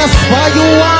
That's why you are.